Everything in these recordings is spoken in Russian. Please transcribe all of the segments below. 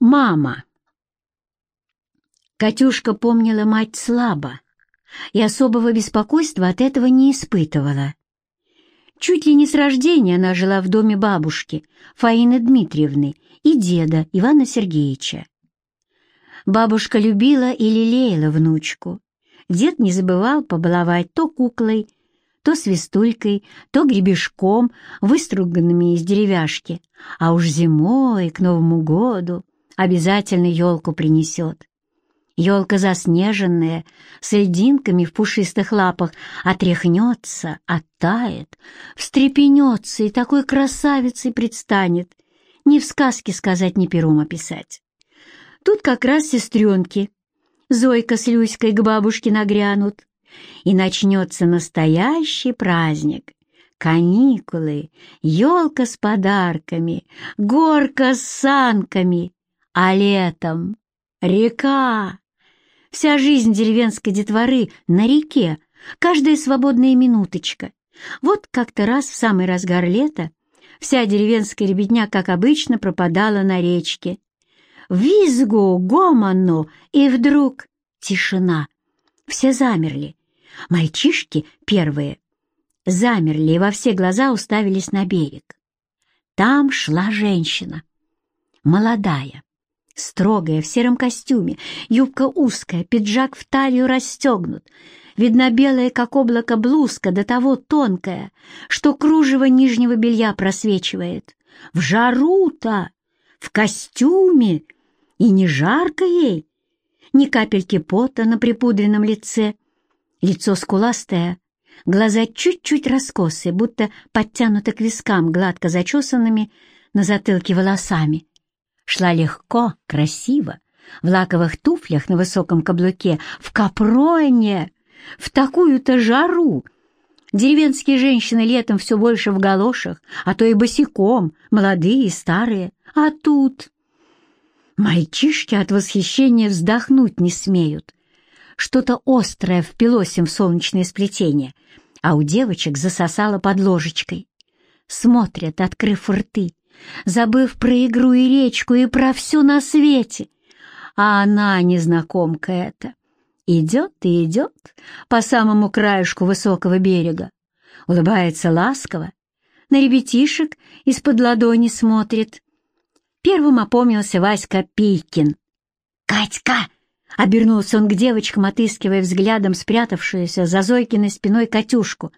Мама. Катюшка помнила мать слабо и особого беспокойства от этого не испытывала. Чуть ли не с рождения она жила в доме бабушки Фаины Дмитриевны и деда Ивана Сергеевича. Бабушка любила и лелеяла внучку. Дед не забывал побаловать то куклой, то свистулькой, то гребешком, выструганными из деревяшки, а уж зимой, к Новому году, обязательно елку принесет. Елка заснеженная, с льдинками в пушистых лапах, отряхнется, оттает, встрепенется и такой красавицей предстанет. Ни в сказке сказать, ни пером описать. Тут как раз сестренки. Зойка с Люськой к бабушке нагрянут, и начнется настоящий праздник. Каникулы, елка с подарками, горка с санками, а летом река. Вся жизнь деревенской детворы на реке, каждая свободная минуточка. Вот как-то раз в самый разгар лета вся деревенская ребятня, как обычно, пропадала на речке. Визгу, гомону, и вдруг тишина. Все замерли. Мальчишки первые замерли и во все глаза уставились на берег. Там шла женщина, молодая, строгая, в сером костюме, юбка узкая, пиджак в талию расстегнут, видна белая, как облако, блузка, до того тонкая, что кружево нижнего белья просвечивает. В жару-то, в костюме, и не жарко ей, ни капельки пота на припудренном лице, лицо скуластое, глаза чуть-чуть раскосые, будто подтянуты к вискам гладко зачесанными на затылке волосами шла легко, красиво, в лаковых туфлях на высоком каблуке, в капроне, в такую-то жару. Деревенские женщины летом все больше в галошах, а то и босиком, молодые и старые. А тут... Мальчишки от восхищения вздохнуть не смеют. Что-то острое впилось им в солнечное сплетение, а у девочек засосало под ложечкой. Смотрят, открыв рты, забыв про игру и речку и про все на свете. А она, незнакомка эта, идет и идет по самому краешку высокого берега, улыбается ласково, на ребятишек из-под ладони смотрит. Первым опомнился Васька Пейкин. «Катька!» — обернулся он к девочкам, отыскивая взглядом спрятавшуюся за Зойкиной спиной Катюшку.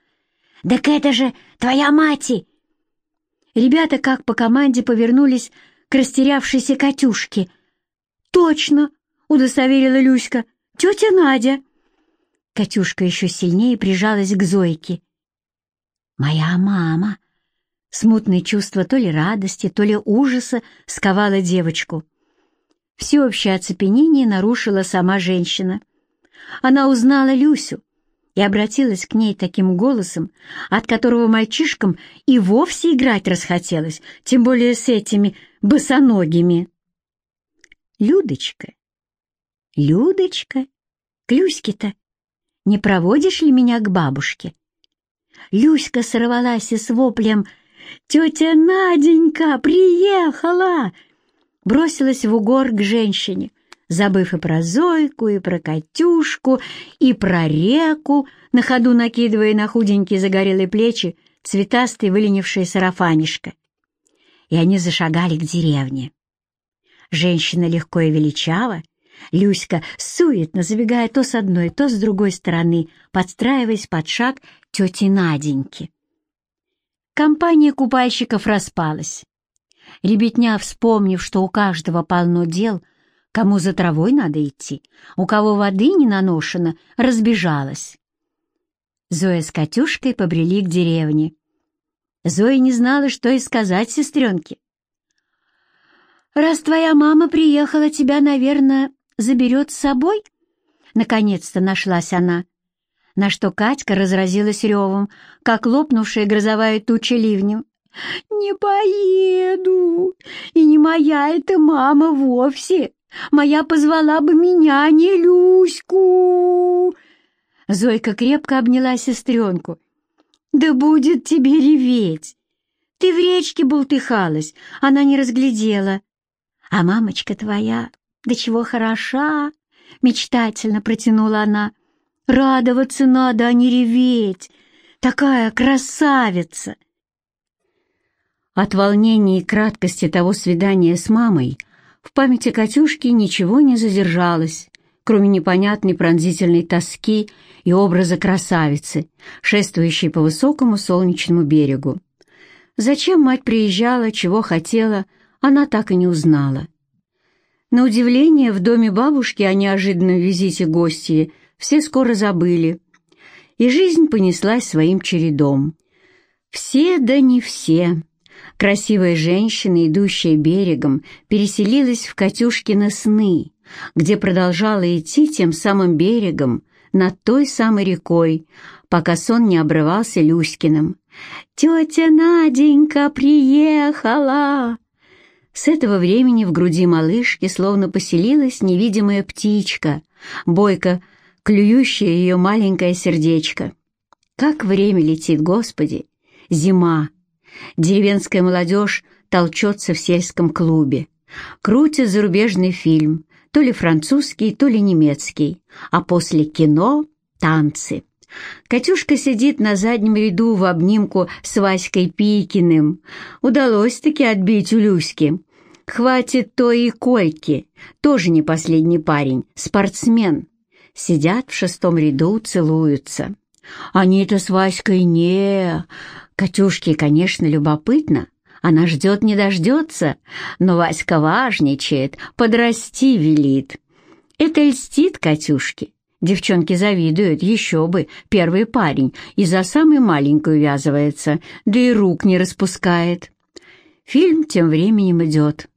«Так это же твоя мать!» Ребята, как по команде, повернулись к растерявшейся Катюшке. «Точно!» — удостоверила Люська. «Тетя Надя!» Катюшка еще сильнее прижалась к Зойке. «Моя мама!» Смутное чувство то ли радости, то ли ужаса сковало девочку. Всеобщее оцепенение нарушила сама женщина. Она узнала Люсю, и обратилась к ней таким голосом, от которого мальчишкам и вовсе играть расхотелось, тем более с этими босоногими. «Людочка, Людочка, Клюськи-то, не проводишь ли меня к бабушке?» Люська сорвалась и с воплем «Тетя Наденька приехала!» бросилась в угор к женщине, забыв и про Зойку, и про Катюшку, и про реку, на ходу накидывая на худенькие загорелые плечи цветастый выленивший сарафанишко. И они зашагали к деревне. Женщина легко и величаво, Люська суетно забегая то с одной, то с другой стороны, подстраиваясь под шаг тети Наденьки. Компания купальщиков распалась. Ребятня, вспомнив, что у каждого полно дел, Кому за травой надо идти, у кого воды не наношено, разбежалась. Зоя с Катюшкой побрели к деревне. Зоя не знала, что и сказать сестренке. «Раз твоя мама приехала, тебя, наверное, заберет с собой?» Наконец-то нашлась она, на что Катька разразилась ревом, как лопнувшая грозовая туча ливнем. «Не поеду, и не моя это мама вовсе. Моя позвала бы меня, а не Люську!» Зойка крепко обняла сестренку. «Да будет тебе реветь! Ты в речке болтыхалась, она не разглядела. А мамочка твоя, да чего хороша!» — мечтательно протянула она. «Радоваться надо, а не реветь! Такая красавица!» От волнения и краткости того свидания с мамой в памяти Катюшки ничего не задержалось, кроме непонятной пронзительной тоски и образа красавицы, шествующей по высокому солнечному берегу. Зачем мать приезжала, чего хотела, она так и не узнала. На удивление, в доме бабушки о неожиданном визите гостей все скоро забыли, и жизнь понеслась своим чередом. Все да не все. Красивая женщина, идущая берегом, переселилась в Катюшкины сны, где продолжала идти тем самым берегом, над той самой рекой, пока сон не обрывался Люськиным. «Тетя Наденька приехала!» С этого времени в груди малышки словно поселилась невидимая птичка, бойко клюющая ее маленькое сердечко. Как время летит, Господи! Зима! Деревенская молодежь толчется в сельском клубе. Крутит зарубежный фильм, то ли французский, то ли немецкий, а после кино — танцы. Катюшка сидит на заднем ряду в обнимку с Васькой Пикиным. Удалось-таки отбить у Люськи. Хватит той и Кольки, тоже не последний парень, спортсмен. Сидят в шестом ряду, целуются. Они-то с Васькой не... Катюшке, конечно, любопытно. Она ждет не дождется, но Васька важничает, подрасти велит. Это льстит Катюшке. Девчонки завидуют, еще бы, первый парень, и за самую маленькую вязывается, да и рук не распускает. Фильм тем временем идет.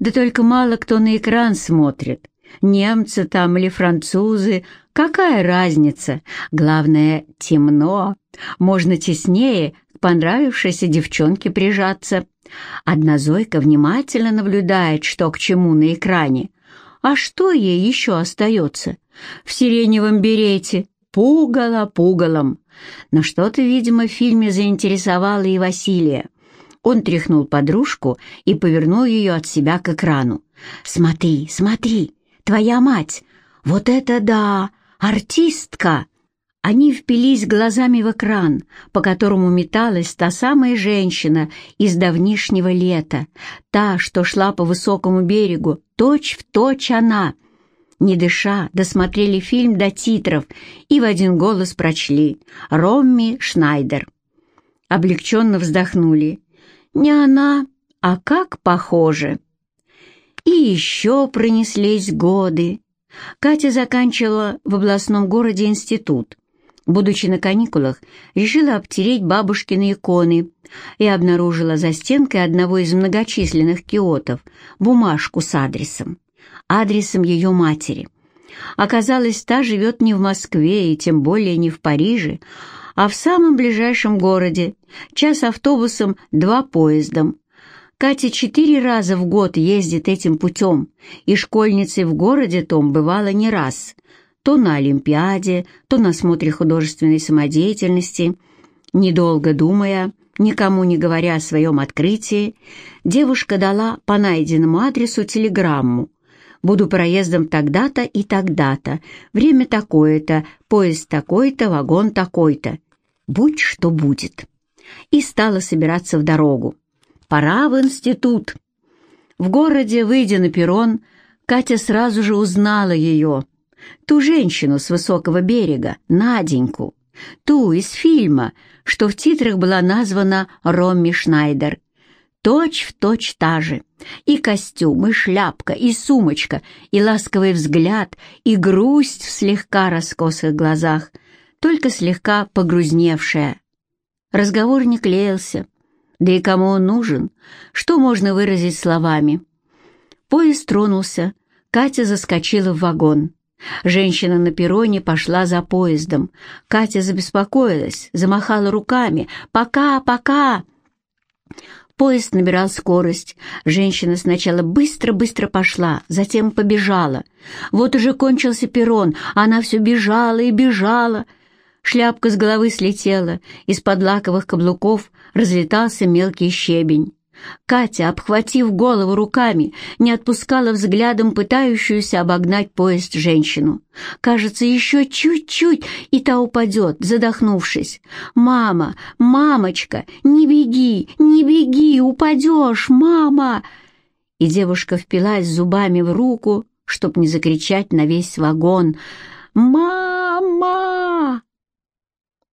Да только мало кто на экран смотрит. Немцы там или французы, какая разница? Главное, темно. Можно теснее к понравившейся девчонке прижаться. Одна Зойка внимательно наблюдает, что к чему на экране. А что ей еще остается? В сиреневом берете, пугало пугалом. Но что-то, видимо, в фильме заинтересовало и Василия. Он тряхнул подружку и повернул ее от себя к экрану. «Смотри, смотри, твоя мать! Вот это да! Артистка!» Они впились глазами в экран, по которому металась та самая женщина из давнишнего лета, та, что шла по высокому берегу, точь в точь она. Не дыша, досмотрели фильм до титров и в один голос прочли «Ромми Шнайдер». Облегченно вздохнули. Не она, а как похоже. И еще пронеслись годы. Катя заканчивала в областном городе институт будучи на каникулах, решила обтереть бабушкины иконы и обнаружила за стенкой одного из многочисленных киотов бумажку с адресом. Адресом ее матери. Оказалось, та живет не в Москве и тем более не в Париже, а в самом ближайшем городе, час автобусом, два поездом. Катя четыре раза в год ездит этим путем, и школьницей в городе том бывало не раз то на Олимпиаде, то на смотре художественной самодеятельности. Недолго думая, никому не говоря о своем открытии, девушка дала по найденному адресу телеграмму. «Буду проездом тогда-то и тогда-то, время такое-то, поезд такой-то, вагон такой-то. Будь что будет». И стала собираться в дорогу. «Пора в институт». В городе, выйдя на перрон, Катя сразу же узнала ее — Ту женщину с высокого берега, Наденьку, ту из фильма, что в титрах была названа Ромми Шнайдер. Точь в точь та же. И костюм, и шляпка, и сумочка, и ласковый взгляд, и грусть в слегка раскосых глазах, только слегка погрузневшая. Разговор не клеился. Да и кому он нужен? Что можно выразить словами? Поезд тронулся. Катя заскочила в вагон. Женщина на перроне пошла за поездом. Катя забеспокоилась, замахала руками. «Пока, пока!» Поезд набирал скорость. Женщина сначала быстро-быстро пошла, затем побежала. Вот уже кончился перрон, она все бежала и бежала. Шляпка с головы слетела, из-под лаковых каблуков разлетался мелкий щебень. Катя, обхватив голову руками, не отпускала взглядом пытающуюся обогнать поезд женщину. Кажется, еще чуть-чуть, и та упадет, задохнувшись. «Мама! Мамочка! Не беги! Не беги! Упадешь! Мама!» И девушка впилась зубами в руку, чтоб не закричать на весь вагон. «Мама!»